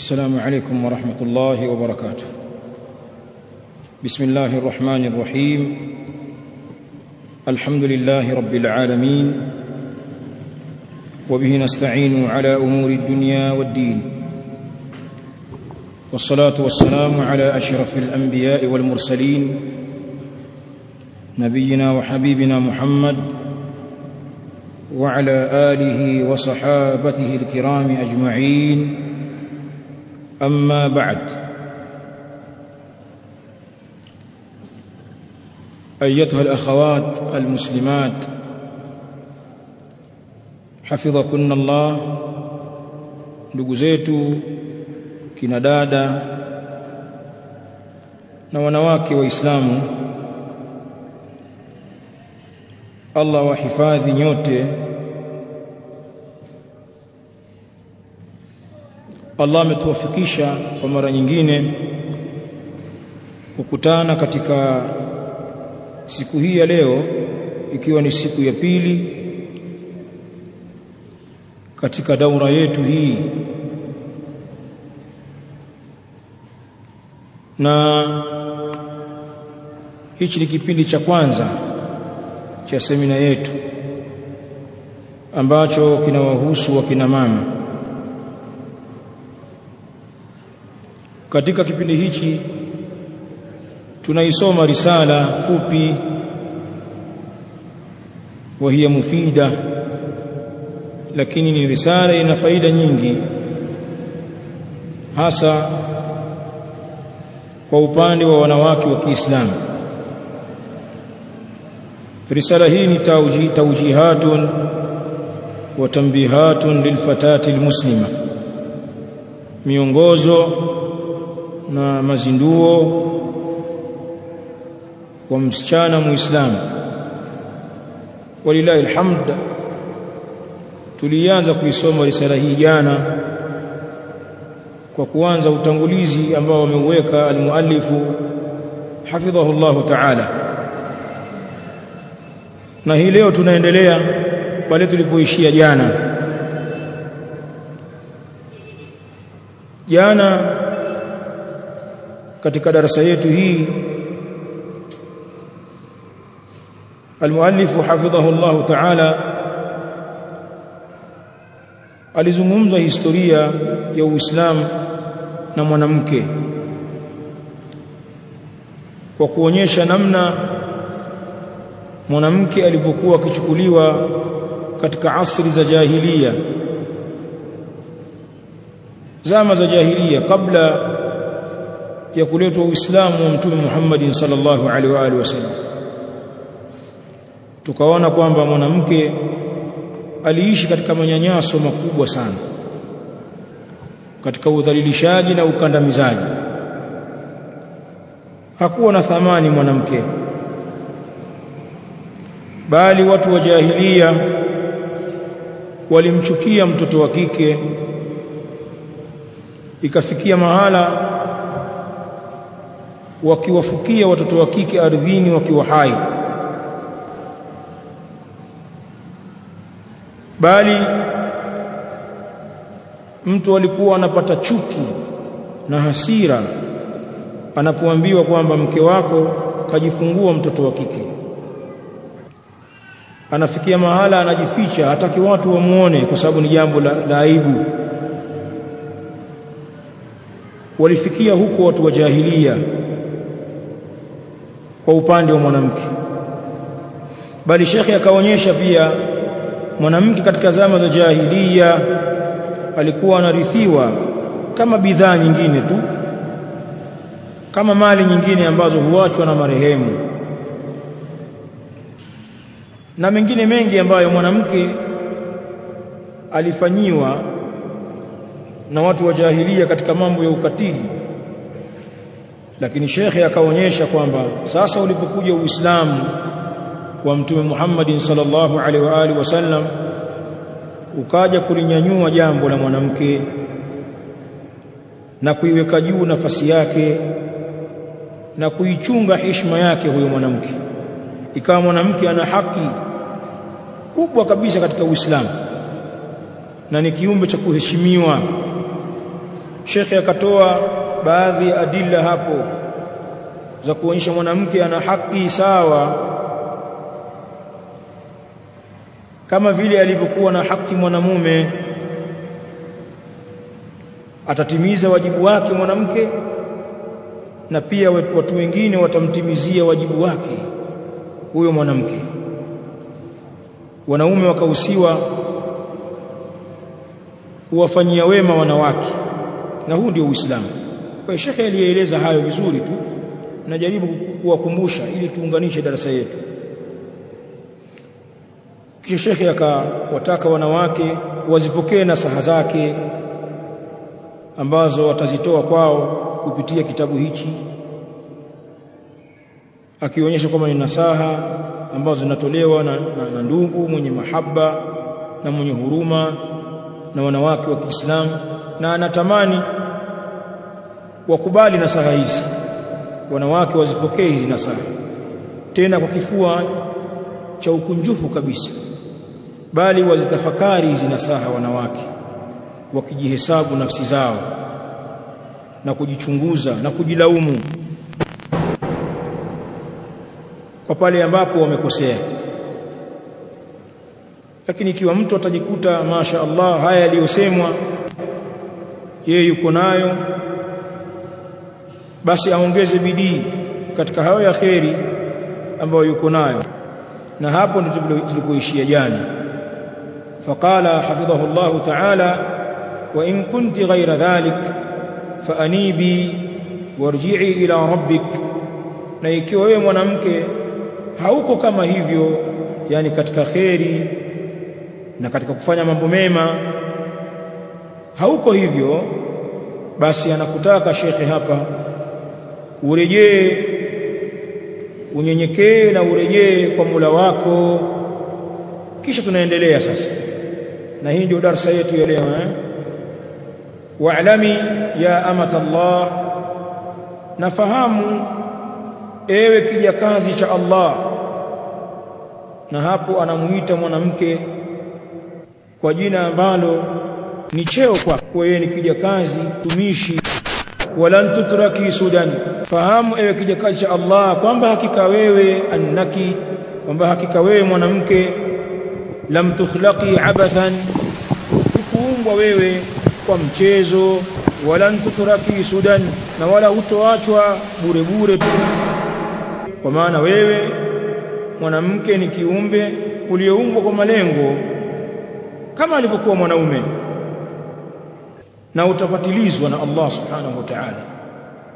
السلام عليكم ورحمة الله وبركاته. بسم الله الرحمن الرحيم. الحمد لله رب العالمين. وبه نستعين على أمور الدنيا والدين. والصلاة والسلام على أشرف الأنبياء والمرسلين. نبينا وحبيبنا محمد وعلى آله وصحابته الكرام أجمعين. أما بعد. أيتها الأخوات المسلمات حفظكن الله لقزيتو كندادا نوانواكي وإسلام الله وحفاذي نيوتي. Allah ametuwafikisha kwa mara nyingine kukutana katika siku hii ya leo ikiwa ni siku ya pili katika daura yetu hii. Na hichi ni kipindi cha kwanza cha semina yetu ambacho kinawahusu wakina mama katika kipindi hichi tunaisoma risala fupi wa hiya mufida lakini ni risala ina faida nyingi hasa kwa upande wa wanawake wa Kiislamu. Risala hii ni tauji, taujihatun wa tambihatun lilfatati almuslima miongozo na mazinduo kwa msichana muislamu. Walilahi alhamd tulianza kuisoma risala hii jana kwa kuanza utangulizi ambao wameuweka almuallifu hafidhahu Allah ta'ala. Na hii leo tunaendelea pale tulipoishia jana. Jana katika darasa yetu hii المؤلف حفظه الله تعالى alizungumza historia ya Uislamu na mwanamke kwa kuonyesha namna mwanamke alivyokuwa akichukuliwa katika asri za jahiliya zama za jahiliya kabla ya kuletwa Uislamu wa Mtume Muhammad sallallahu alaihi wa alihi wasallam. Tukaona kwamba mwanamke aliishi katika manyanyaso makubwa sana katika udhalilishaji na ukandamizaji. Hakuwa na thamani mwanamke bali watu wa jahilia walimchukia mtoto wa kike. Ikafikia mahala wakiwafukia watoto wa kike ardhini wakiwa hai. Bali mtu alikuwa anapata chuki na hasira anapoambiwa kwamba mke wako kajifungua mtoto wa kike. Anafikia mahala anajificha hataki watu wamuone kwa sababu ni jambo la, la aibu. Walifikia huko watu wa jahilia kwa upande wa mwanamke. Bali shekhi akaonyesha pia mwanamke katika zama za jahiliya alikuwa anarithiwa kama bidhaa nyingine tu kama mali nyingine ambazo huachwa na marehemu. Na mengine mengi ambayo mwanamke alifanyiwa na watu wa jahilia katika mambo ya ukatili lakini shekhe akaonyesha kwamba sasa ulipokuja Uislamu wa Mtume Muhammad sallallahu alaihi wa alihi wasallam ukaja kulinyanyua jambo la mwanamke na kuiweka juu nafasi yake na kuichunga heshima yake huyo mwanamke. Ikawa mwanamke ana haki kubwa kabisa katika Uislamu na ni kiumbe cha kuheshimiwa. Shekhe akatoa baadhi ya adilla hapo za kuonyesha mwanamke ana haki sawa kama vile alivyokuwa na haki mwanamume. Atatimiza wajibu wake mwanamke na pia watu wengine watamtimizia wajibu wake huyo mwanamke. Wanaume wakahusiwa kuwafanyia wema wanawake na huu ndio Uislamu kwa shekhe alieleza hayo vizuri tu. Najaribu kuwakumbusha ili tuunganishe darasa yetu. Kisha shekhe akawataka wanawake wazipokee nasaha zake ambazo watazitoa kwao kupitia kitabu hichi akionyesha kwamba ni nasaha ambazo zinatolewa na, na, na ndugu mwenye mahaba na mwenye huruma na wanawake wa Kiislamu na anatamani wakubali nasaha hizi. Wanawake wazipokee hizi nasaha. Tena kwa kifua cha ukunjufu kabisa. Bali wazitafakari hizi nasaha wanawake wakijihesabu nafsi zao na kujichunguza na kujilaumu kwa pale ambapo wamekosea. Lakini ikiwa mtu atajikuta masha Allah haya yaliyosemwa yeye yuko nayo basi aongeze bidii katika hayo ya kheri ambayo yuko nayo. Na hapo ndipo tulikoishia jana. Faqala hafidhahu Allah ta'ala wa in kunti ghayra dhalik fa anibi warji'i ila rabbik. Na ikiwa wewe mwanamke hauko kama hivyo yani katika kheri na katika kufanya mambo mema hauko hivyo basi anakutaka shekhe hapa urejee unyenyekee na urejee kwa Mola wako. Kisha tunaendelea sasa. Na hii ndio darasa yetu ya leo eh? Wa'lami ya amata Allah nafahamu ewe kijakazi cha Allah. Na hapo anamuita mwanamke kwa jina ambalo ni cheo kwako yeye ni kijakazi tumishi walan tutraki sudan. Fahamu ewe kijakazi cha Allah kwamba hakika wewe annaki kwamba hakika wewe mwanamke. Lam tukhlaqi abathan kuumbwa wewe kwa mchezo. Walan tutraki sudan na wala hutoachwa bure bure. Kwa maana wewe mwanamke ni kiumbe ulioumbwa kwa malengo kama alivyokuwa mwanaume na utapatilizwa na Allah subhanahu wa ta'ala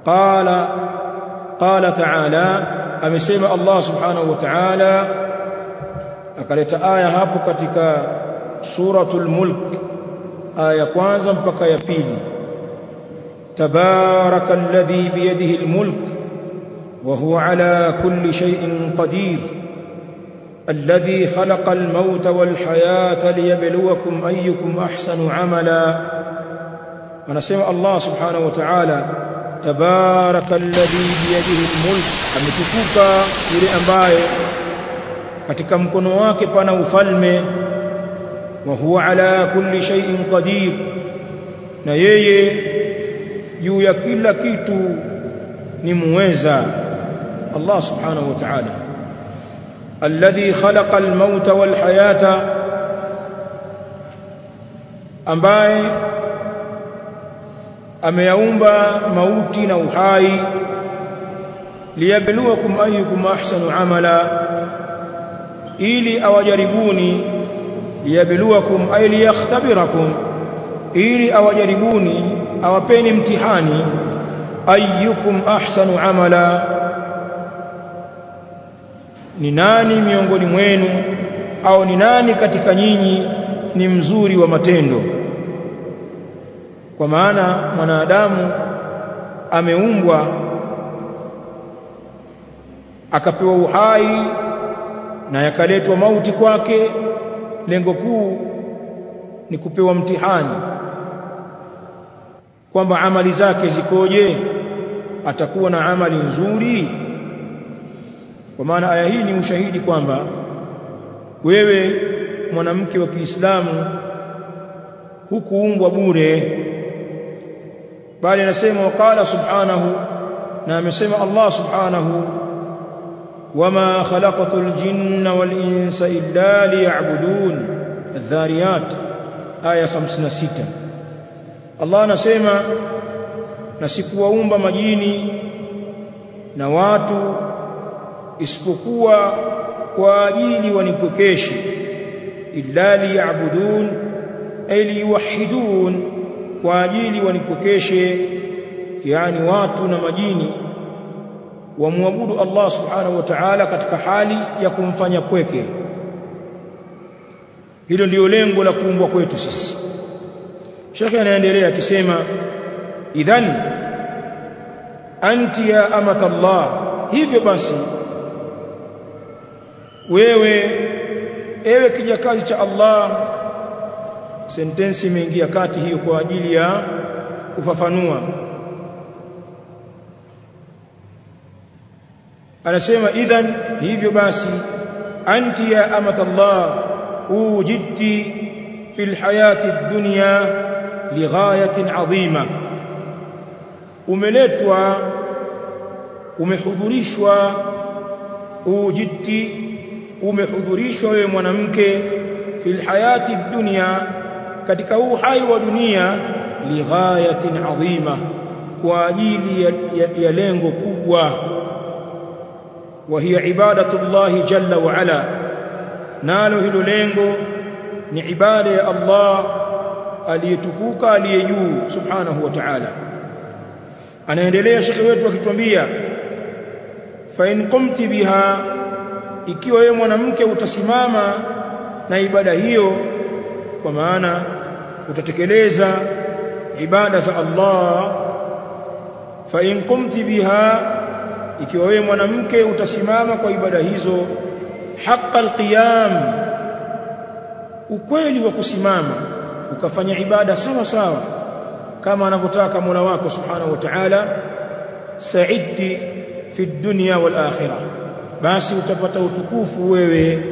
qala qala ta'ala amesema Allah subhanahu wa ta'ala akaleta aya hapo katika suratul mulk aya kwanza mpaka ya pili tabarakalladhi biyadihi almulk وهو على كل شيء قدير الذي خلق الموت والحياة ليبلوكم أيكم أحسن عملا أنا سمع الله سبحانه وتعالى تبارك الذي بيده الملك. أم تفوك يلي أنبائي كتك مكن واكبا نوفلم وهو على كل شيء قدير. نيي يوكل كيت نمويزا. الله سبحانه وتعالى. الذي خلق الموت والحياة. أمباي. Ameyaumba mauti na uhai liyabluwakum ayyukum ahsanu amala ili awajaribuni liyabluwakum ay liyakhtabirakum ili awajaribuni awapeni mtihani ayyukum ahsanu amala ni nani miongoni mwenu au ni nani katika nyinyi ni mzuri wa matendo kwa maana mwanadamu ameumbwa akapewa uhai na yakaletwa mauti kwake. Lengo kuu ni kupewa mtihani kwamba amali zake zikoje atakuwa na amali nzuri. Kwa maana aya hii ni ushahidi kwamba wewe mwanamke wa Kiislamu hukuumbwa bure bali anasema waqala subhanahu na amesema Allah subhanahu wama khalaqatul jinna wal insa illa liya'budun adh-dhariyat aya 56 Allah anasema na sikuwaumba majini na watu isipokuwa kwa ajili wanipokeshe illa liya'budun ay liyuwahhidun kwa ajili wanipokeshe yani watu na majini wamwabudu Allah subhanahu wa ta'ala katika hali ya kumfanya kweke. Hilo ndiyo lengo la kuumbwa kwetu sisi. Shekhe anaendelea akisema idhan anti ya amata Allah hivyo basi wewe ewe kijakazi cha Allah sentensi imeingia kati hiyo kwa ajili ya kufafanua anasema idhan hivyo basi anti ya amata Allah ujidti fil hayati dunya lighayatin adhima umeletwa umehudhurishwa ujidti umehudhurishwa wewe mwanamke fil hayati dunya katika uhai wa dunia lighayatin adhima kwa ajili ya, ya, ya lengo kubwa وهي عبادة الله جل وعلا نالو hilo lengo ni ibada ya Allah aliyetukuka aliyejuu subhanahu wa ta'ala anaendelea shekhi wetu akituambia fa in qumti biha ikiwa wewe mwanamke utasimama na ibada hiyo kwa maana utatekeleza ibada za Allah. Fa in qumti biha ikiwa wewe mwanamke utasimama kwa ibada hizo haqqa alqiyam ukweli wa kusimama ukafanya ibada sawa sawa kama anavyotaka Mola wako subhanahu wa ta'ala sa'idti fi dunya wal akhirah. Basi utapata utukufu wewe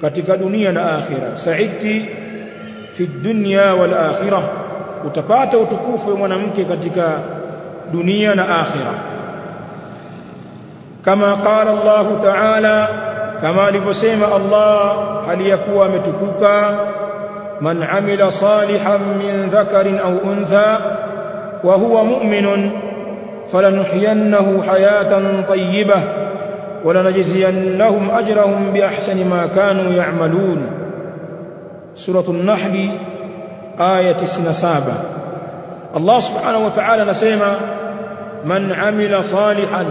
katika dunia na akhirah. Sa'idti في الدنيا والآخرة وتبات وتكوف من منك دنيا وآخرة كما قال الله تعالى كما لفسيم الله هل يكوى متكوكا من عمل صالحا من ذكر أو أنثى وهو مؤمن فلنحينه حياة طيبة ولنجزينهم أجرهم بأحسن ما كانوا يعملون suratul nahli aya 97 Allah subhanahu wa ta'ala anasema man amila salihan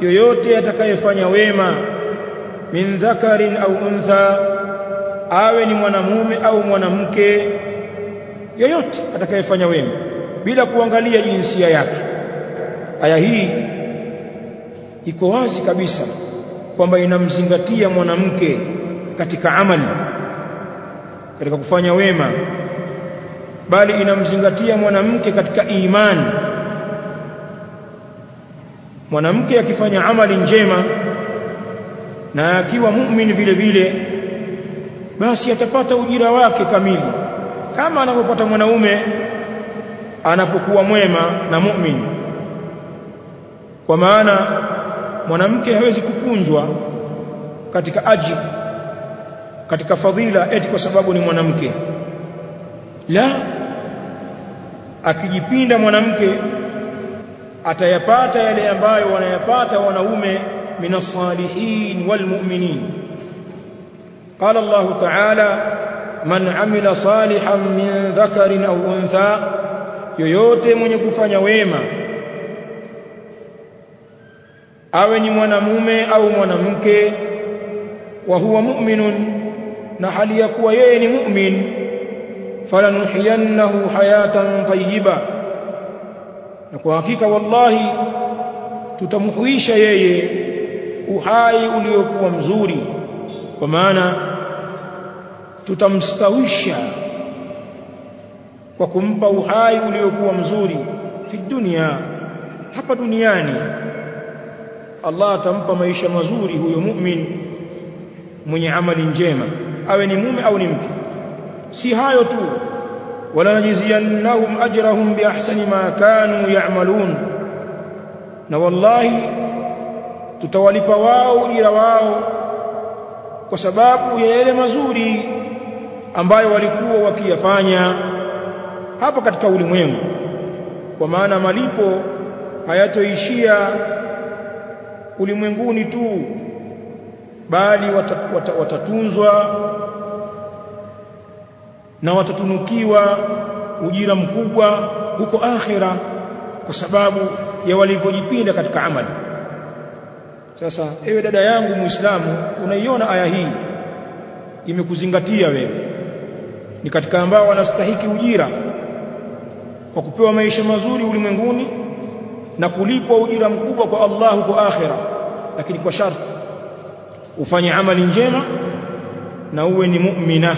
yoyote atakayefanya wema min dhakarin au untha awe ni mwanamume au mwanamke yoyote atakayefanya wema bila kuangalia jinsia yake. Aya hii iko wazi kabisa kwamba inamzingatia mwanamke katika amali katika kufanya wema bali inamzingatia mwanamke katika imani mwanamke akifanya amali njema na akiwa muumini vile vile basi atapata ujira wake kamili kama anavyopata mwanaume anapokuwa mwema na muumini kwa maana mwanamke hawezi kukunjwa katika aji katika fadhila eti kwa sababu ni mwanamke la akijipinda mwanamke atayapata yale ambayo wanayapata wanaume min as-salihin wal mu'minin qala Allah ta'ala man amila salihan min dhakarin aw untha yoyote mwenye kufanya wema awe ni mwanamume au mwanamke wa huwa mu'minun na hali ya kuwa yeye ni mu'min falanuhiyannahu hayatan tayyiba na kwa hakika wallahi tutamhuisha yeye uhai uliokuwa mzuri kwa maana tutamstawisha kwa kumpa uhai uliokuwa mzuri fi dunia hapa duniani. Allah atampa maisha mazuri huyo mu'min mwenye amali njema awe ni mume au ni mke. Si hayo tu. Wala najziyannahum ajrahum biahsani ma kanu ya'malun. Na wallahi tutawalipa wao ujira wao kwa sababu ya yale mazuri ambayo walikuwa wakiyafanya hapa katika ulimwengu. Kwa maana malipo hayatoishia ulimwenguni tu bali watatunzwa na watatunukiwa ujira mkubwa huko akhira kwa sababu ya walivyojipinda katika amali. Sasa ewe dada yangu muislamu unaiona aya hii? Imekuzingatia wewe. Ni katika ambao wanastahiki ujira kwa kupewa maisha mazuri ulimwenguni na kulipwa ujira mkubwa kwa Allah huko akhira lakini kwa sharti. Ufanye amali njema na uwe ni mu'mina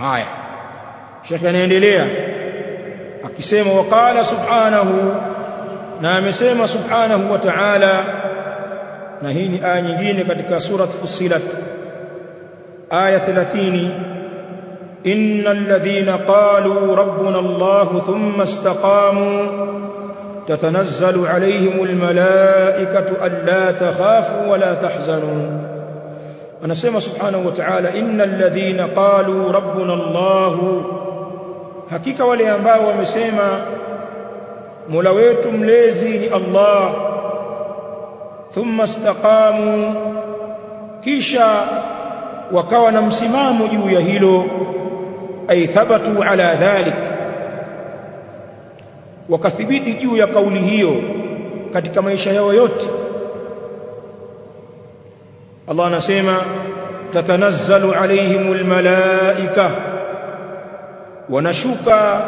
haya Sheikh anaendelea akisema waqala subhanahu na amesema subhanahu wa ta'ala na hii ni aya nyingine katika surat Fussilat aya 30 innal ladhina qalu rabbuna Allah thumma istaqamu تتنزل عليهم الملائكة ألا تخافوا ولا تحزنوا anasema subhanahu wa ta'ala innal ladhina qalu rabbuna Allah hakika wale ambao wamesema Mola wetu mlezi ni Allah thumma istaqamu kisha wakawa na msimamo juu ya hilo ay thabatu ala dhalik wakathibiti juu ya kauli hiyo katika maisha yao yote Allah anasema tatanazzalu alaihimul malaika wanashuka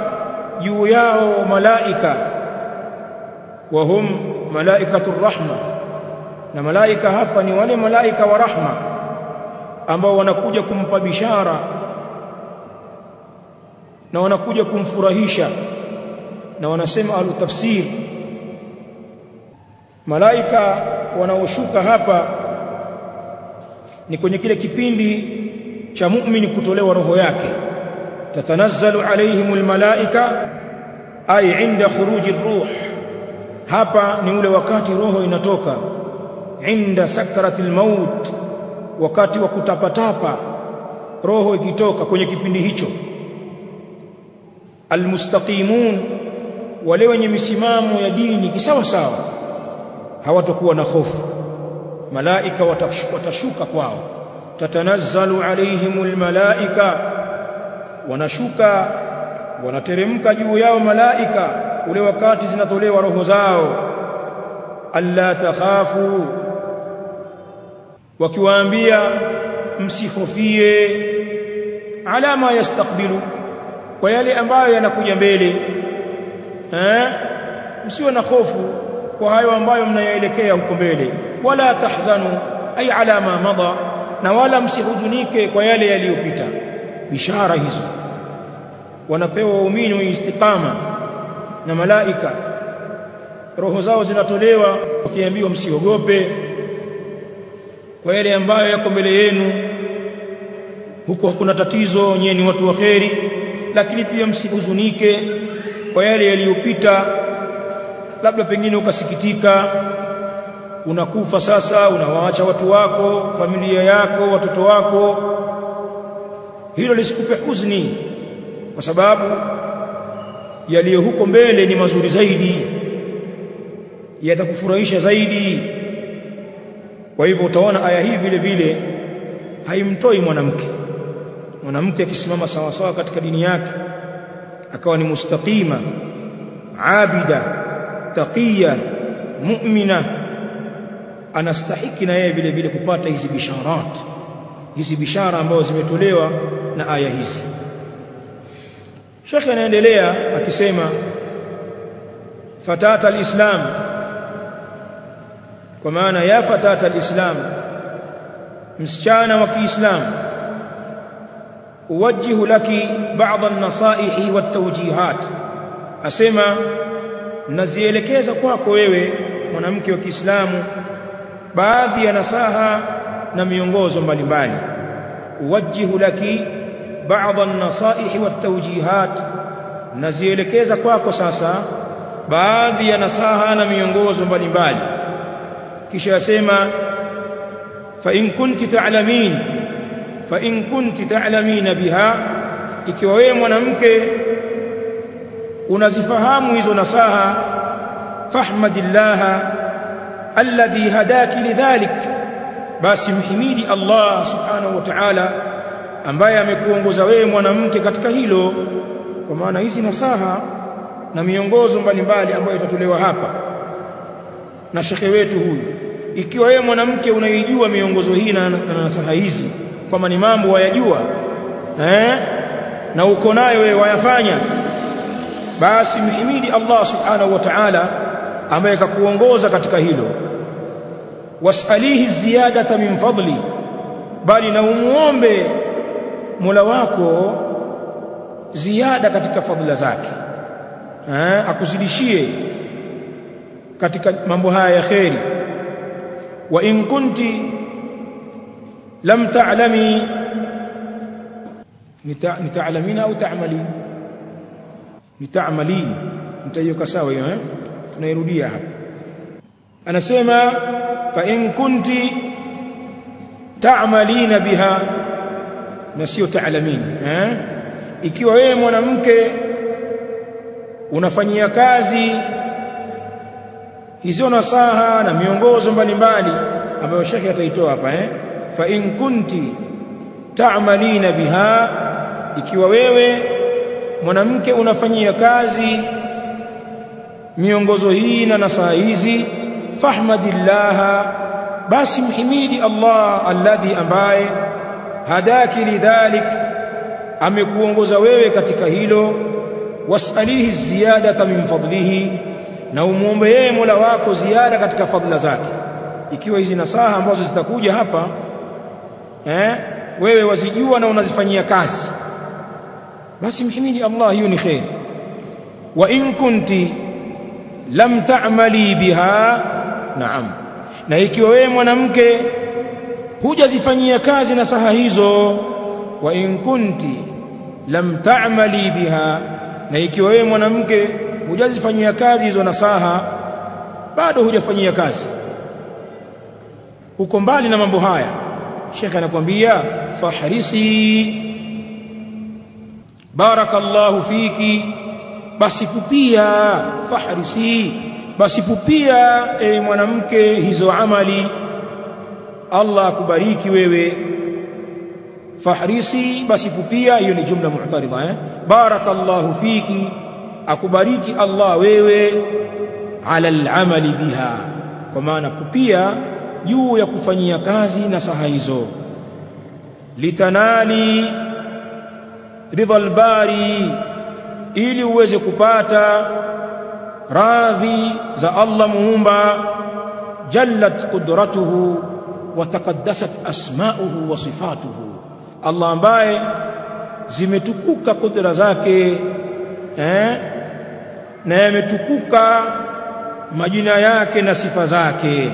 juu yao malaika wa hum malaikatur rahma na malaika hapa ni wale malaika wa rahma ambao wanakuja kumpa bishara na wanakuja kumfurahisha na wanasema ahlu tafsir malaika wanaoshuka hapa ni kwenye kile kipindi cha muumini kutolewa roho yake. Tatanazzalu alaihimul malaika ay inda khuruji ruh. Hapa ni ule wakati roho inatoka. Inda sakratil maut wakati wa kutapatapa roho ikitoka kwenye kipindi hicho. Almustaqimun wale wenye misimamo ya dini kisawa sawa hawatakuwa na hofu malaika watashuka kwao. Tatanazzalu alaihimul malaika wanashuka wanateremka juu yao malaika ule wakati zinatolewa roho zao. Alla takhafu wakiwaambia msihofie ala ma yastakbilu kwa yale ambayo yanakuja mbele. Eh msiwe na hofu kwa hayo ambayo mnayoelekea huko mbele wala tahzanu ay ala ma madha na wala msihuzunike kwa yale yaliyopita. Bishara hizo. Wanapewa waumini wa istiqama na malaika. Roho zao zinatolewa wakiambiwa msiogope kwa yale ambayo yako mbele yenu. Huko hakuna tatizo nyewe ni watu wa kheri lakini pia msihuzunike kwa yale yaliyopita. Labda pengine ukasikitika unakufa sasa unawaacha watu wako familia yako watoto wako. Hilo lisikupe huzuni kwa sababu yaliyo huko mbele ni mazuri zaidi yatakufurahisha zaidi. Kwa hivyo utaona aya hii vile vile haimtoi mwanamke. Mwanamke akisimama sawa sawa katika dini yake akawa ni mustaqima abida taqiya mu'mina anastahiki na yeye vile vile kupata hizi bisharat hizi bishara ambazo zimetolewa na aya hizi Sheikh anaendelea akisema fatata alislam kwa maana ya fatata alislam msichana wa Kiislamu uwajihu laki baadhi an-nasaihi wat-tawjihat asema nazielekeza kwako wewe mwanamke wa Kiislamu baadhi ya nasaha na miongozo mbalimbali uwajihu laki بعض النصائح والتوجيهات nazielekeza kwako sasa baadhi ya nasaha na miongozo mbalimbali kisha yasema fa in kunti ta'lamin fa in kunti ta'lamin biha ikiwa wewe mwanamke unazifahamu hizo nasaha fahmadillah alladhi hadaki lidhalik basi mhimidi Allah subhanahu wa ta'ala ambaye amekuongoza wewe mwanamke katika hilo. Kwa maana hizi nasaha na miongozo mbalimbali ambayo itatolewa hapa na shekhe wetu huyu. Ikiwa wewe mwanamke unaijua miongozo hii na, na nasaha hizi kwamba ni mambo wayajua eh na uko nayo wewe wayafanya basi mhimidi Allah subhanahu wa ta'ala ambaye akakuongoza katika hilo. Wasalihi ziyadata min fadli bali na umuombe Mola wako ziada katika fadhila zake. Akuzidishie katika mambo haya ya kheri. Wa in kunti lam ta'lami nita'lamina au ta'malin? Nita'malin. Mtaiyoka sawa hiyo eh tunairudia hapa. Anasema fa in kunti ta'malina biha na sio ta'lamin eh? Ikiwa wewe mwanamke unafanyia kazi hizo nasaha na miongozo mbalimbali ambayo shekhi ataitoa hapa eh? Fa in kunti ta'malina biha ikiwa wewe mwanamke unafanyia kazi miongozo hii na nasaha hizi fahmadillah basi mhimidi Allah alladhi ambaye hadaki lidhalik amekuongoza wewe katika hilo wasalihi ziyadata min fadlihi na umuombe yeye Mola wako ziada katika fadhila zake ikiwa hizi nasaha ambazo zitakuja hapa eh wewe wazijua na unazifanyia kazi basi mhimidi Allah hiyo ni khair wa in kunti lam ta'mali biha. Naam. Na ikiwa wewe mwanamke hujazifanyia kazi na saha hizo wa in kunti lam ta'mali biha. Na ikiwa wewe mwanamke hujazifanyia kazi hizo na saha bado hujafanyia kazi. Uko mbali na mambo haya. Shekhe anakuambia fahrisi barakallahu fiki basi pupia fahrisi basi pupia e mwanamke hizo amali Allah akubariki wewe fahrisi basi pupia hiyo ni jumla mu'taridha eh barakallahu fiki akubariki Allah wewe ala al-amali biha kwa maana pupia juu ya kufanyia kazi na saha hizo litanali ridha al-bari ili uweze kupata radhi za Allah muumba jallat qudratuhu wa taqaddasat asma'uhu wa sifatuhu. Allah ambaye zimetukuka kudra zake eh na yametukuka majina yake na sifa zake.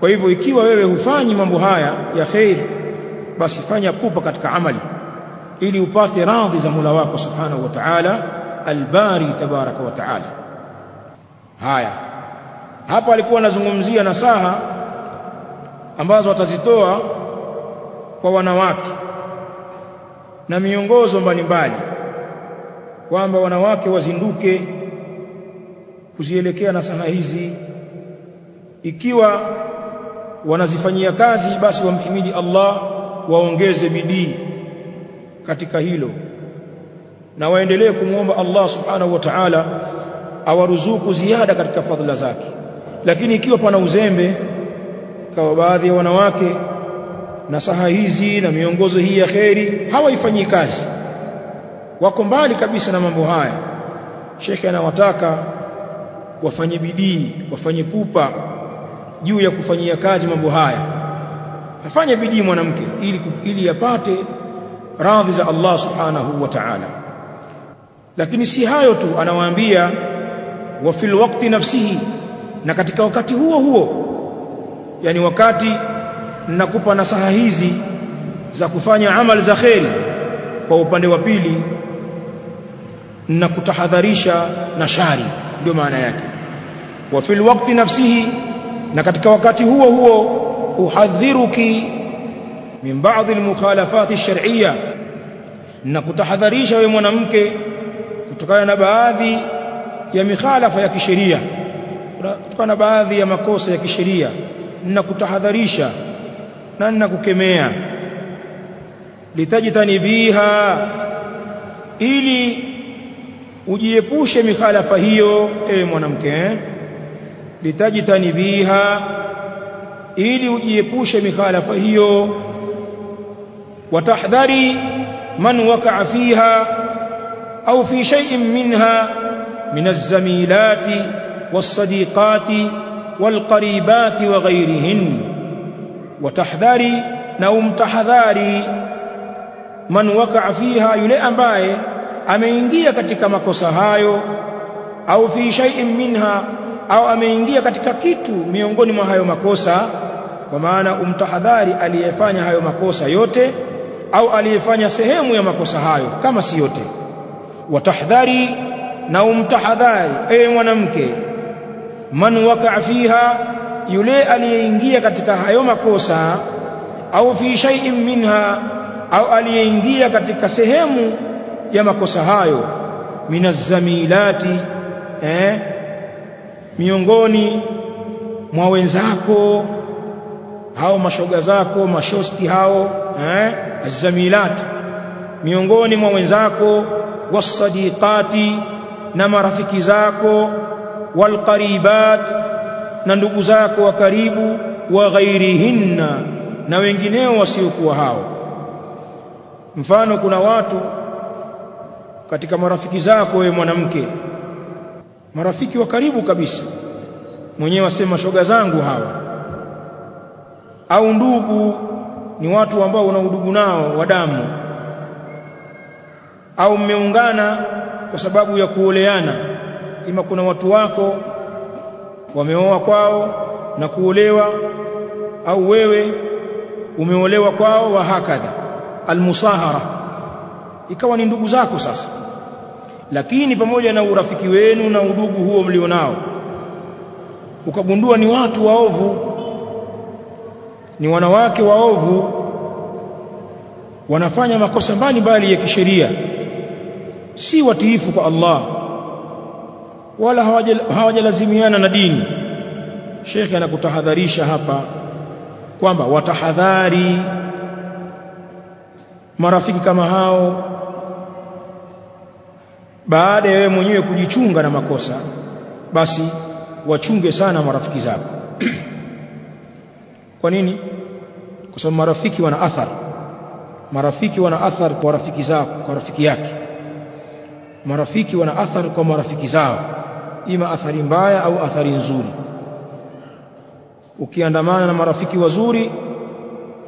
Kwa hivyo ikiwa wewe hufanyi mambo haya ya khair basi fanya kupa katika amali ili upate radhi za Mola wako subhanahu wa ta'ala albari tabaraka wa ta'ala. Haya. Hapa alikuwa anazungumzia nasaha ambazo atazitoa kwa wanawake na miongozo mbalimbali kwamba wanawake wazinduke kuzielekea nasaha hizi. Ikiwa wanazifanyia kazi basi wamhimidi Allah waongeze bidii katika hilo. Na waendelee kumwomba Allah subhanahu wa ta'ala awaruzuku ziada katika fadhila zake. Lakini ikiwa pana uzembe kwa baadhi ya wanawake na saha hizi na miongozo hii ya kheri hawaifanyii kazi. Wako mbali kabisa na mambo haya. Shekhe anawataka wafanye bidii wafanye pupa juu ya kufanyia kazi mambo haya. Afanye bidii mwanamke ili ili yapate radhi za Allah subhanahu wa ta'ala. Lakini si hayo tu anawaambia wa fil waqti nafsihi na katika wakati huo huo yani wakati nakupa nasaha hizi za kufanya amali za kheri kwa upande wa pili na kutahadharisha na shari ndio maana yake. Wa fil waqti nafsihi na katika wakati huo huo uhadhiruki من بعض المخالفات الشرعية. نكتحذريش ومنامك كتكاين بآذي يمخالف يكشرية كتكاين بآذي يمكوس يكشرية نكتحذريش ننك كميا لتجتني بيها إلي وجيكوش مخالف هي ومنامك إيه لتجتني بيها ili ujiepushe mikhalafa hiyo وتحذري من وقع فيها أو في شيء منها من الزميلات والصديقات والقريبات وغيرهن. وتحذري نوم تحذري من وقع فيها يلي أمباي أمينجي كتك مكسهاي أو في شيء منها أو أمينجي كتك كتو ميونغوني ما هايو مكسا ومعنى أمتحذاري أليفاني هايو مكسا يوتي. Au aliyefanya sehemu ya makosa hayo kama si yote. Watahdhari na umtahadhari ewe mwanamke. Man wakaa fiha yule aliyeingia katika hayo makosa au fi shay'in minha au aliyeingia katika sehemu ya makosa hayo. Minazamilati eh miongoni mwa wenzako hao mashoga zako mashosti hao eh azamilat miongoni mwa wenzako wasadiqati na marafiki zako walqaribat na ndugu zako wa karibu wa ghairihinna na wengineo wasiokuwa hao. Mfano kuna watu katika marafiki zako wewe mwanamke marafiki wa karibu kabisa mwenyewe wasema shoga zangu hawa au ndugu ni watu ambao una udugu nao wa damu. Au mmeungana kwa sababu ya kuoleana ima kuna watu wako wameoa kwao na kuolewa au wewe umeolewa kwao wa hakadha almusahara. Ikawa ni ndugu zako sasa. Lakini pamoja na urafiki wenu na udugu huo mlionao ukagundua ni watu waovu ni wanawake waovu wanafanya makosa mbalimbali ya kisheria si watiifu kwa Allah wala hawajalazimiana na dini. Shekhe anakutahadharisha hapa kwamba watahadhari marafiki kama hao baada ya wewe mwenyewe kujichunga na makosa basi wachunge sana marafiki zako kwa nini? Kwa sababu marafiki wana athari marafiki wana athari kwa rafiki zao kwa rafiki yake. Marafiki wana athari kwa marafiki zao. Ima athari mbaya au athari nzuri. Ukiandamana na marafiki wazuri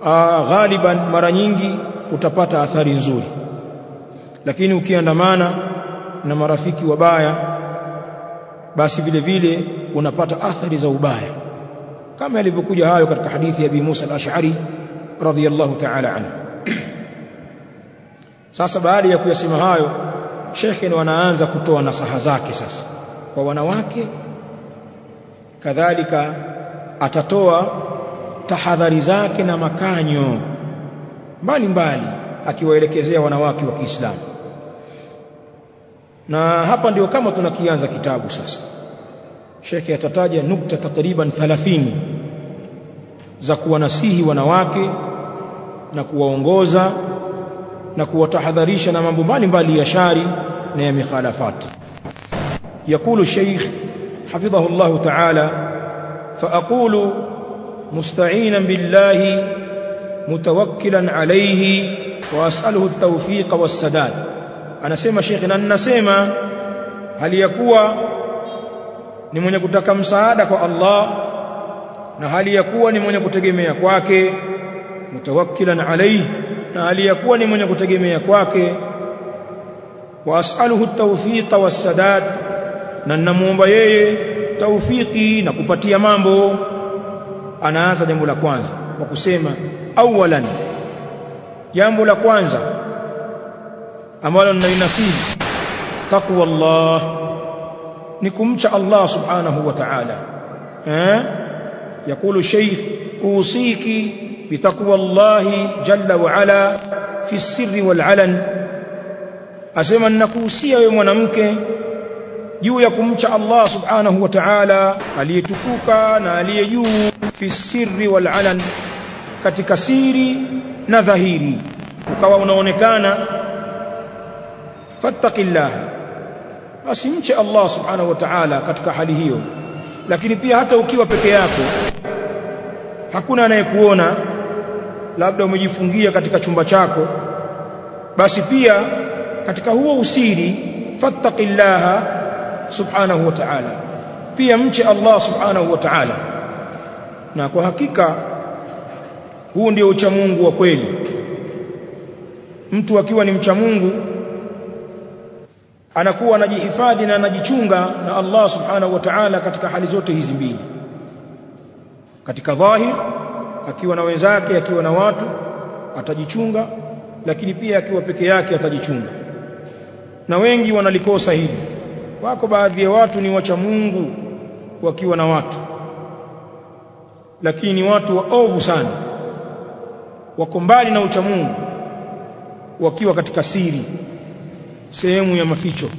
aa, ghaliban mara nyingi utapata athari nzuri. Lakini ukiandamana na marafiki wabaya basi vile vile unapata athari za ubaya kama yalivyokuja hayo katika hadithi ya Abi Musa al-Ash'ari radhiyallahu ta'ala anhu. Sasa baada ya kuyasema hayo shekhe wanaanza kutoa nasaha zake sasa. Kwa wanawake kadhalika atatoa tahadhari zake na makanyo mbalimbali akiwaelekezea wanawake wa Kiislamu. Na hapa ndio kama tunakianza kitabu sasa shekhe atataja nukta takriban 30 za kuwanasihi wanawake na kuwaongoza na kuwatahadharisha na mambo mbalimbali ya shari na ya mikhalafat يقول الشيخ حفظه الله تعالى فأقول مستعينا بالله متوكلا عليه وأسأله التوفيق والسداد أنا سيما شيخنا أنا سيما هل يكوى ni mwenye kutaka msaada kwa Allah na hali ya kuwa ni mwenye kutegemea kwake mutawakkilan alayhi na hali ya kuwa ni mwenye kutegemea kwake. Wa as'aluhu at-tawfiqa was-sadad na ninamuomba yeye taufiki na kupatia mambo. Anaanza jambo la kwanza kwa kusema awalan jambo la kwanza ambalo ninalinasihi taqwa Allah نكمش الله سبحانه وتعالى. يقول الشيخ أوصيك بتقوى الله جل وعلا في السر والعلن. أسمى النكوسية يمنمك يو يكمش الله سبحانه وتعالى. أليتكوكا ناليجو في السر والعلن. katika siri na dhahiri ukawa unaonekana fattaqillaha basi mche Allah subhanahu wa ta'ala katika hali hiyo. Lakini pia hata ukiwa peke yako hakuna anayekuona labda umejifungia katika chumba chako basi pia katika huo usiri fattaqillaha subhanahu wa ta'ala. Pia mche Allah subhanahu wa ta'ala. Na kwa hakika huu ndio ucha Mungu wa kweli. Mtu akiwa ni mcha Mungu anakuwa anajihifadhi na anajichunga na Allah subhanahu wa ta'ala katika hali zote hizi mbili. Katika dhahir akiwa na wenzake akiwa na watu atajichunga lakini pia akiwa peke yake atajichunga. Na wengi wanalikosa hili. Wako baadhi ya watu ni wacha Mungu wakiwa na watu. Lakini ni watu waovu sana. Wako mbali na ucha Mungu wakiwa katika siri sehemu ya maficho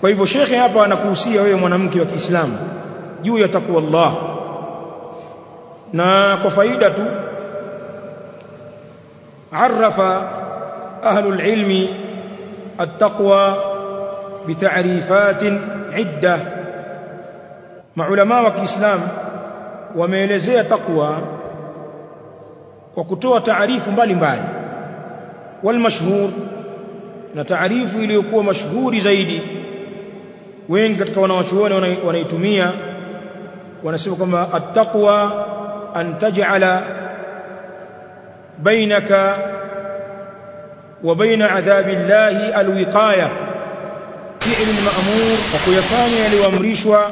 kwa hivyo shekhe hapa anakuhusia wewe mwanamke wa Kiislamu juu ya takwa Allah na kwa faida tu عرف أهل العلم التقوى بتعريفات عدة مع علماء الإسلام wameelezea takwa kwa kutoa taarifu mbalimbali walmashhur na taarifu iliyokuwa mashuhuri zaidi wengi katika wanawachuoni wanaitumia wanasema kwamba attaqwa an taj'ala bainaka wa baina adhabi llahi alwiqaya fi'l al-ma'mur wa kuyafanya yaliyoamrishwa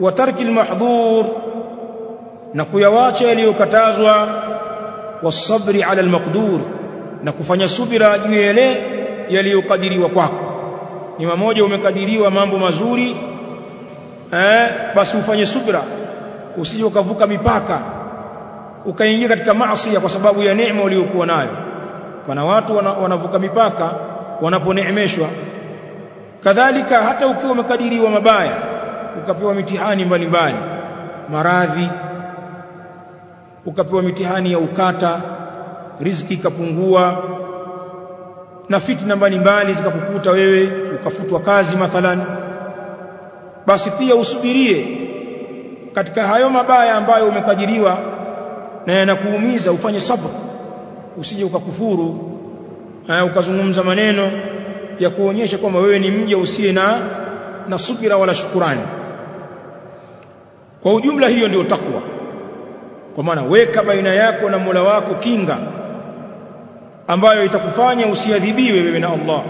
wa tarki al-mahdhur na kuyawacha yaliyokatazwa wasabri ala al-maqdur na kufanya subira juu ya yale yaliyokadiriwa kwako. Ni mmoja umekadiriwa mambo mazuri eh basi ufanye subira. Usije ukavuka mipaka ukaingia katika maasi kwa sababu ya neema uliyokuwa nayo. Kuna watu wana, wanavuka mipaka wanaponeemeshwa. Kadhalika hata ukiwa umekadiriwa mabaya ukapewa mitihani mbalimbali maradhi ukapewa mitihani ya ukata riziki ikapungua na fitna mbalimbali zikakukuta wewe ukafutwa kazi mathalan. Basi pia usubirie katika hayo mabaya ambayo umekadiriwa na yanakuumiza ufanye sabr. Usije ukakufuru na ukazungumza maneno ya kuonyesha kwamba wewe ni mja usiye na na subira wala shukurani. Kwa ujumla hiyo ndio takwa kwa maana weka baina yako na Mola wako kinga ambayo itakufanya usiadhibiwe wewe na Allah.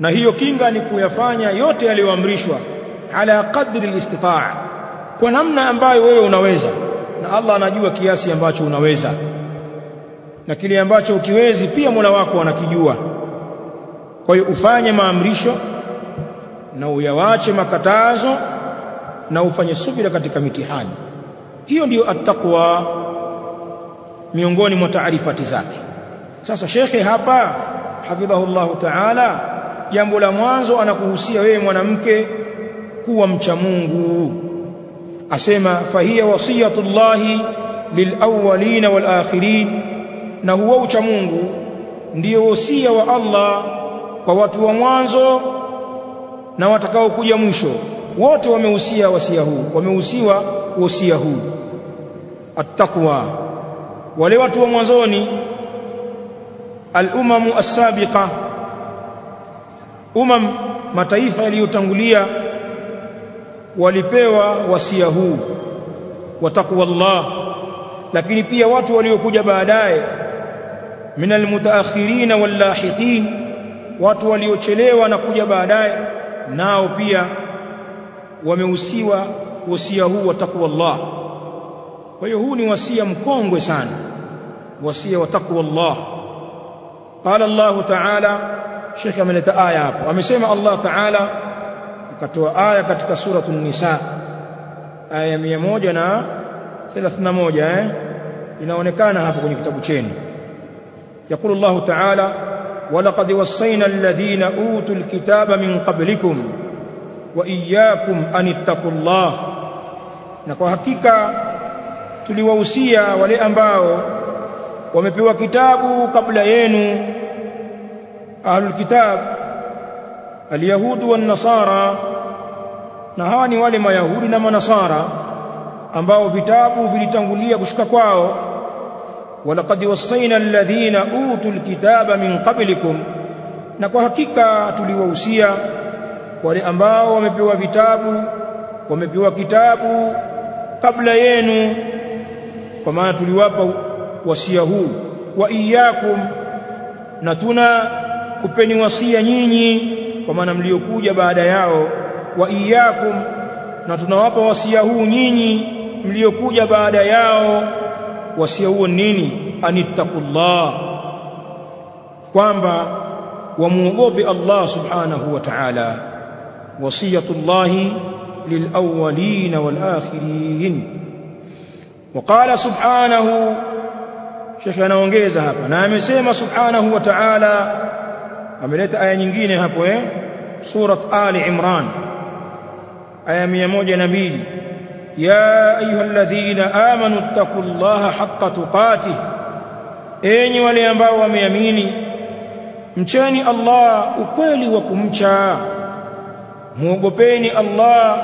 Na hiyo kinga ni kuyafanya yote yaliyoamrishwa ala qadri al-istitaa kwa namna ambayo wewe unaweza. Na Allah anajua kiasi ambacho unaweza. Na kile ambacho ukiwezi pia Mola wako anakijua. Kwa hiyo ufanye maamrisho na uyawache makatazo na ufanye subira katika mitihani. Hiyo ndiyo attaqwa miongoni mwa taarifati zake sasa shekhe hapa hafidhahullahu ta'ala jambo la mwanzo anakuhusia wewe mwanamke kuwa mcha Mungu. Asema fahiya wasiyatullahi lilawwalina walakhirin na huwa ucha Mungu ndiyo wasia wa Allah kwa watu wa mwanzo na watakao kuja mwisho. Wote wamehusia wasia huu wamehusiwa wasia huu. Attaqwa. Wale watu wa mwanzoni al-umamu as-sabiqa umam mataifa yaliyotangulia walipewa wasia huu wa taqwallah lakini pia watu waliokuja baadaye min almutaakhirin wallahiqin watu waliochelewa na kuja baadaye nao pia wamehusiwa wasia huu wa taqwallah kwa hiyo huu ni wasia mkongwe sana wasia wa taqwallah قال الله تعالى شيخ من الآية ومسيما الله تعالى كتوى آية كتك سورة النساء. آية مية ميموجنا ثلاث نموجة إنه ونكان هابق نكتب تشين. يقول الله تعالى ولقد وصينا الذين أوتوا الكتاب من قبلكم وإياكم أن اتقوا الله. نكو حقيقة تلووسية ولأنباؤ wamepewa kitabu kabla yenu ahlul kitab alyahudu wan nasara na hawa ni wale mayahudi na manasara ambao vitabu vilitangulia kushika kwao. Walaqad wasaina alladhina utul kitaba min qablikum na kwa hakika tuliwahusia wale ambao wamepewa vitabu wamepewa kitabu kabla yenu kwa maana tuliwapa wasia huu wa iyyakum na tuna kupeni wasia nyinyi kwa maana mliokuja baada yao wa iyyakum na tunawapa wasia huu nyinyi mliokuja baada yao wasia huo nini anittaqullah kwamba wamuogope Allah subhanahu wa ta'ala wasiyatullahi للأولين والآخرين وقال سبحانه شيخ anaongeza hapa na amesema subhanahu wa ta'ala ameleta aya nyingine hapo eh surat ali imran aya 102 ya ayyuhalladhina amanu taqullaha haqqa tuqatih enyi wale ambao wameamini mcheni Allah ukweli wa kumcha muogopeni Allah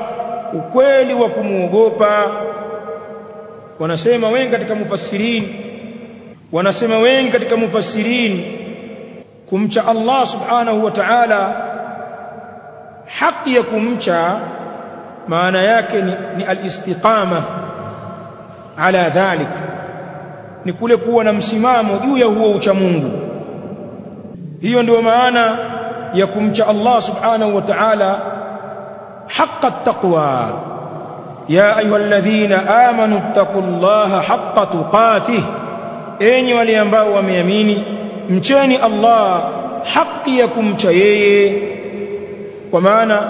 ukweli wa kumuogopa wanasema wengi katika mufassirin wanasema wengi katika mufassirin kumcha Allah subhanahu wa ta'ala haki ya kumcha maana yake ni, ni al-istiqama ala dhalik ni kule kuwa na msimamo juu ya huo ucha Mungu hiyo ndio maana ya kumcha Allah subhanahu wa ta'ala حق التقوى يا أيها الذين آمنوا اتقوا الله حق تقاته enyi wale ambao wameamini mcheni Allah haki ya kumcha yeye. Kwa maana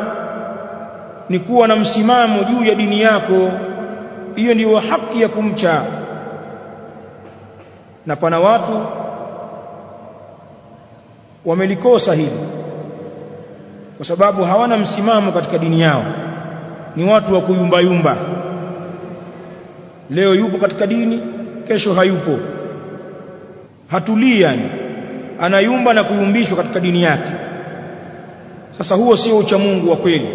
ni kuwa na msimamo juu ya dini yako hiyo ndiyo haki ya kumcha. Na pana watu wamelikosa hili kwa sababu hawana msimamo katika dini yao. Ni watu wa kuyumba yumba leo yupo katika dini kesho hayupo hatulii yani. Anayumba na kuyumbishwa katika dini yake. Sasa huo sio uchamungu wa kweli.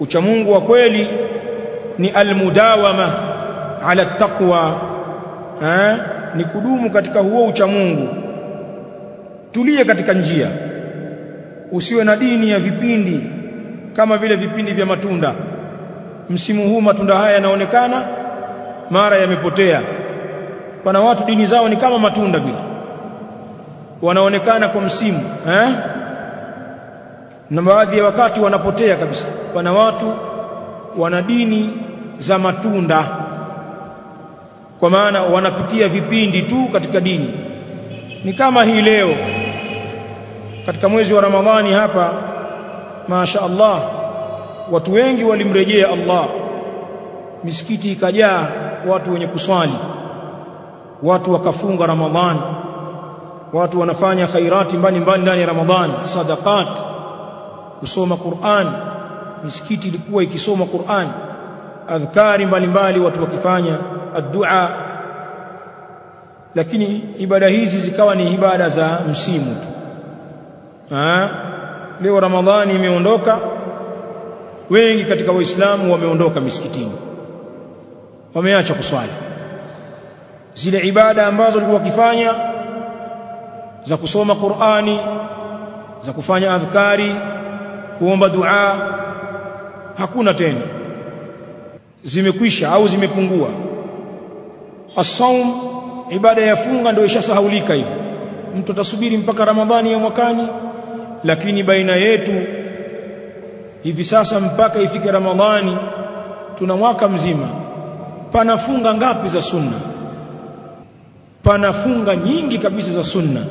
Uchamungu wa kweli ni almudawama ala taqwa eh? Ni kudumu katika huo uchamungu. Tulie katika njia. Usiwe na dini ya vipindi kama vile vipindi vya matunda. Msimu huu matunda haya yanaonekana mara yamepotea pana watu dini zao ni kama matunda vile. Wanaonekana kwa msimu eh? Na baadhi ya wakati wanapotea kabisa. Pana watu wana dini za matunda. Kwa maana wanapitia vipindi tu katika dini. Ni kama hii leo. Katika mwezi wa Ramadhani hapa Masha Allah watu wengi walimrejea Allah. Misikiti ikajaa watu wenye kuswali watu wakafunga Ramadhani watu wanafanya khairati mbalimbali ndani ya Ramadhani sadaqat. Kusoma Qur'an. Misikiti ilikuwa ikisoma Qur'an. Adhkari mbalimbali watu wakifanya. Addua. Lakini ibada hizi zikawa ni ibada za msimu tu. Leo ramadhani imeondoka. Wengi katika waislamu wameondoka misikitini. Wameacha kuswali zile ibada ambazo walikuwa wakifanya za kusoma Qur'ani za kufanya adhkari kuomba dua hakuna tena. Zimekwisha au zimepungua. As-saum ibada ya funga ndio ishasahaulika hivi. Mtu atasubiri mpaka ramadhani ya mwakani lakini baina yetu hivi sasa mpaka ifike ramadhani tuna mwaka mzima. Panafunga ngapi za sunna panafunga nyingi kabisa za sunna.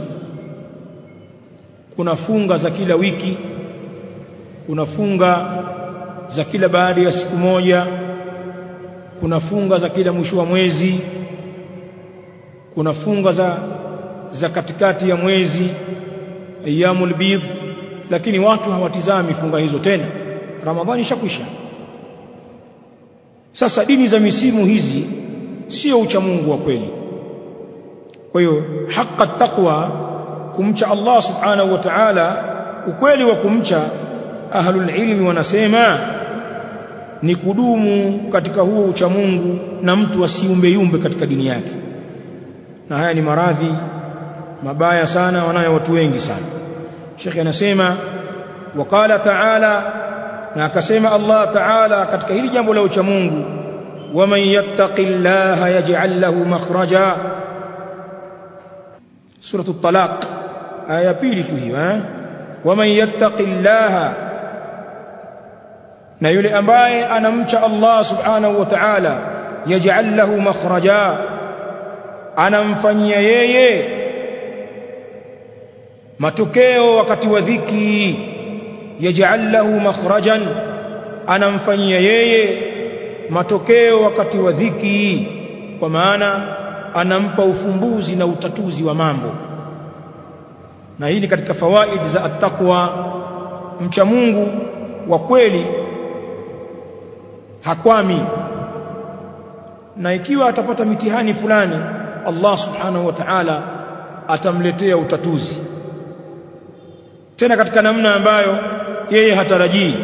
Kuna funga za kila wiki kuna funga za kila baada ya siku moja kuna funga za kila mwisho wa mwezi kuna funga za za katikati ya mwezi ayyamul bidh lakini watu hawatizami funga hizo tena. Ramadhani ishakwisha. Sasa dini za misimu hizi sio ucha Mungu wa kweli kwa hiyo haqqa taqwa kumcha Allah subhanahu wa ta'ala ukweli wa kumcha ahlul ilmi wanasema ni kudumu katika huo ucha Mungu na mtu asiumbe yumbe katika dini yake na haya ni maradhi mabaya sana wanayo watu wengi sana Sheikh anasema waqala ta'ala na akasema Allah ta'ala katika hili jambo la ucha Mungu waman yattaqillaha yaj'al lahu makhraja سورة الطلاق. آية بيلته ومن يتق الله نيولي أمباي أنا مشى الله سبحانه وتعالى يجعل له مخرجا. أنا مفني يي ما تكيه وقت وذكي يجعل له مخرجا. أنا مفني يي ما تكيه وقت وذكي ومانا؟ anampa ufumbuzi na utatuzi wa mambo na hii ni katika fawaid za attaqwa mcha Mungu wa kweli hakwami na ikiwa atapata mitihani fulani Allah subhanahu wa ta'ala atamletea utatuzi tena katika namna ambayo yeye hatarajii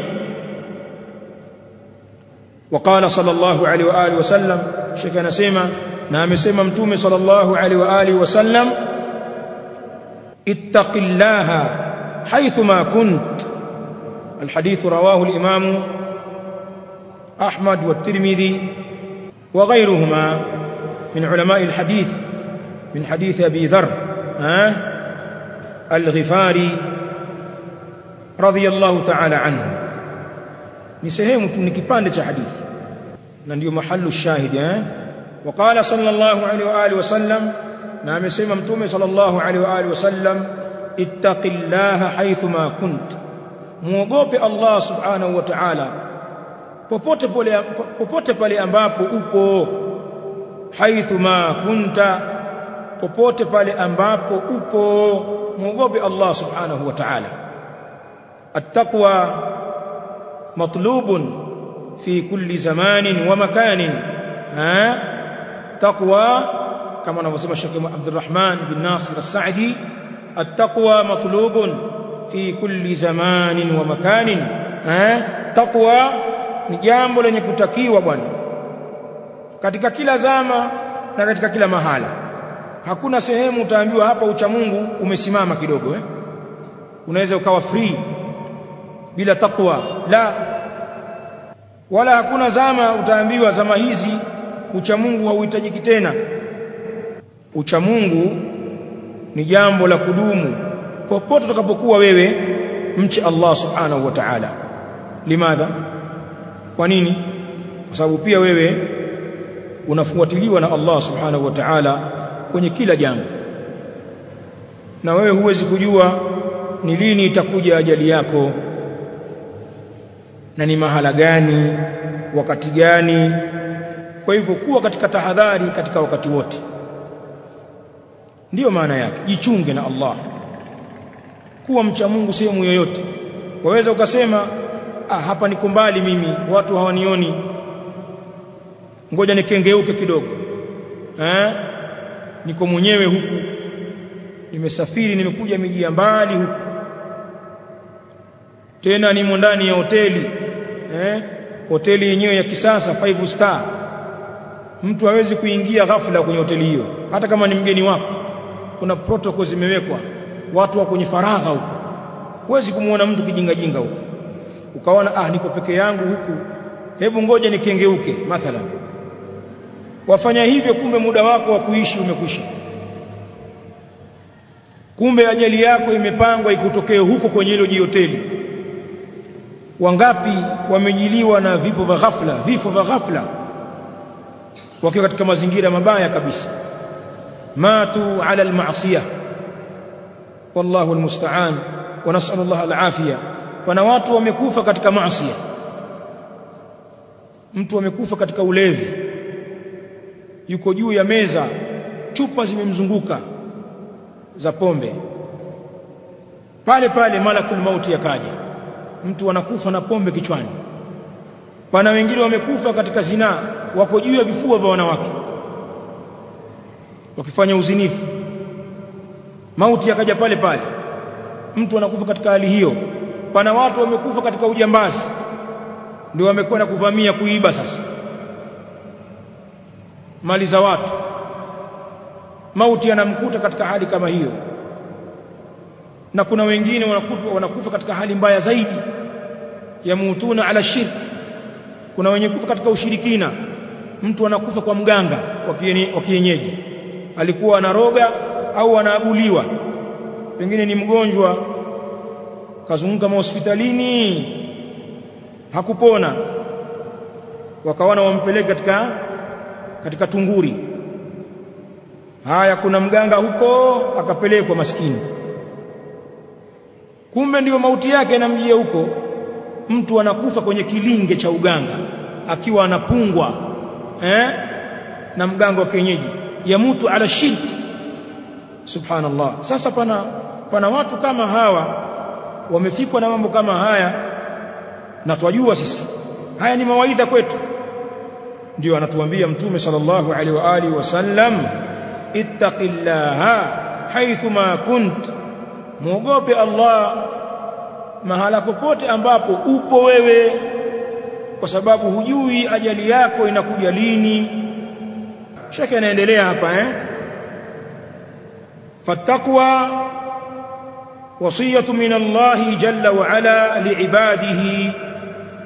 وقال صلى الله عليه واله وسلم شيخ anasema na amesema mtume صلى الله عليه واله وسلم اتق الله حيثما كنت الحديث رواه الامام احمد والترمذي وغيرهما من علماء الحديث من حديث ابي ذر ها الغفاري رضي الله تعالى عنه ni sehemu tu ni kipande cha hadithi na ndio mahallu shahidi eh وقال صلى الله عليه واله وسلم na amesema mtume sallallahu alaihi wa alihi wasallam ittaqillaha haythuma kunt muogope Allah subhanahu wa ta'ala popote pale popote pale ambapo upo haythuma kunta popote pale ambapo upo muogope Allah subhanahu wa ta'ala التقوى مطلوب في كل زمان ومكان ها تقوى كما نسمى الشيخ عبد الرحمن بن ناصر السعدي التقوى مطلوب في كل زمان ومكان ها تقوى ni jambo lenye kutakiwa bwana katika kila zama na katika kila mahala hakuna sehemu utaambiwa hapa ucha Mungu umesimama kidogo eh unaweza ukawa free bila takwa la wala hakuna zama utaambiwa zama hizi ucha Mungu hauhitajiki tena. Uchamungu ni jambo la kudumu popote utakapokuwa wewe mche Allah subhanahu wa ta'ala. Limadha? Kwa nini? Kwa sababu pia wewe unafuatiliwa na Allah subhanahu wa ta'ala kwenye kila jambo. Na wewe huwezi kujua ni lini itakuja ajali yako na ni mahala gani wakati gani kwa hivyo kuwa katika tahadhari katika wakati wote. Ndiyo maana yake jichunge na Allah. Kuwa mcha Mungu sehemu yoyote. Waweza ukasema ah hapa niko mbali mimi watu hawanioni. Ngoja nikengeuke kidogo. Eh? Niko mwenyewe huku. Nimesafiri nimekuja miji ya mbali huku. Tena nimo ndani ya hoteli. Eh? Hoteli yenyewe ya kisasa five star mtu hawezi kuingia ghafla kwenye hoteli hiyo. Hata kama ni mgeni wako kuna protocol zimewekwa. Watu wa kwenye faragha huko. Huwezi kumuona mtu kijinga jinga huko. Ukaona ah niko peke yangu huku. Hebu ngoja nikengeuke mathalan. Wafanya hivyo kumbe muda wako wa kuishi umekwisha. Kumbe ajali yako imepangwa ikutokee huko kwenye hilo jihoteli wangapi wamejiliwa na vipo vya ghafla vifo vya ghafla wakiwa katika mazingira mabaya kabisa. Matu ala almaasiya wallahu almusta'an. Wa nas'alullah alafia wana watu wamekufa katika maasi mtu amekufa katika ulevi. Yuko juu ya meza chupa zimemzunguka za pombe. Pale pale malakul mauti yakaja. Mtu anakufa na pombe kichwani pana wengine wamekufa katika zinaa wako juu ya vifua vya wanawake wakifanya uzinifu. Mauti yakaja pale pale. Mtu anakufa katika hali hiyo. Pana watu wamekufa katika ujambazi. Ndio wamekuwa na kuvamia kuiba sasa. Mali za watu. Mauti yanamkuta katika hali kama hiyo. Na kuna wengine wanakufa, katika hali mbaya zaidi. Yamutuna ala shirk kuna wenye kufa katika ushirikina. Mtu anakufa kwa mganga wa kienyeji. Alikuwa anaroga au anaaguliwa. Pengine ni mgonjwa kazunguka mahospitalini hakupona. Wakawana wampeleke katika katika tunguri. Haya kuna mganga huko akapelekwa maskini. Kumbe ndiyo mauti yake inamjia huko mtu anakufa kwenye kilinge cha uganga akiwa anapungwa eh na mganga wa kienyeji yamutu ala shirki subhanallah. Sasa pana pana watu kama hawa wamefikwa na mambo kama haya na twajua sisi haya ni mawaidha kwetu. Ndio anatuambia mtume sallallahu alaihi wa alihi wasallam ittaqillaha haithuma kunt. Muogope Allah mahala popote ambapo upo wewe kwa sababu hujui ajali yako inakuja lini. Shaka anaendelea hapa eh? Fattaqwa wasiyatu min Allah jalla wa ala liibadihi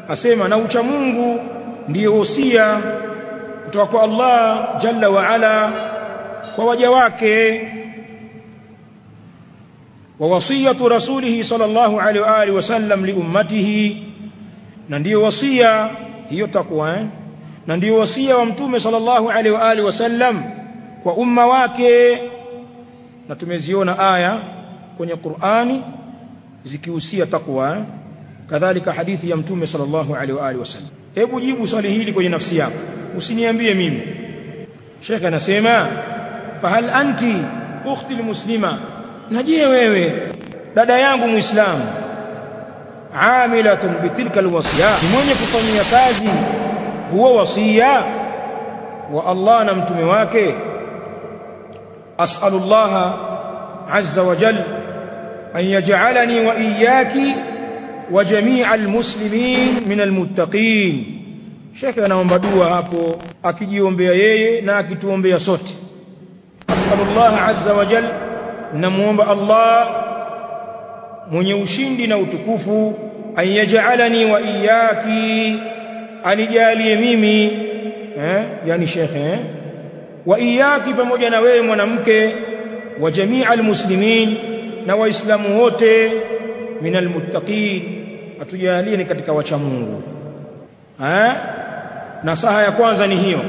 asema na ucha Mungu ndiyo wosia kutoka kwa Allah jalla wa ala kwa waja wake ووصية رسوله صلى الله عليه وآله وسلم لأمته. نندي وصية هي تقوى نندي وصية ومتومي صلى الله عليه وآله وسلم وأم واكي نتمزيون آية كوني قرآن زكي وصية تقوى كذلك حديث يمتومي صلى الله عليه وآله وسلم. ابو جيبو صليه لكوني نفسي وسيني أنبي ميم شيخنا سيما فهل أنت أختي المسلمة na je wewe dada yangu muislamu amilatun bitilka alwasiya mwenye kufanyia kazi huo wasia wa Allah na mtume wake as'alullah azza wa jalla an yaj'alani wa iyyaki wa jami'a almuslimin min almuttaqin Sheikh anaomba dua hapo akijiombea yeye na akituombea sote as'alullah azza wa jalla namuomba Allah mwenye ushindi na utukufu ayaj'alani wa iyaki anijalie mimi eh yani shekhe eh? wa iyaki pamoja na wewe mwanamke wa jamia almuslimin na waislamu wote minal muttaqin atujalie ni katika wacha Mungu eh nasaha ya kwanza ni hiyo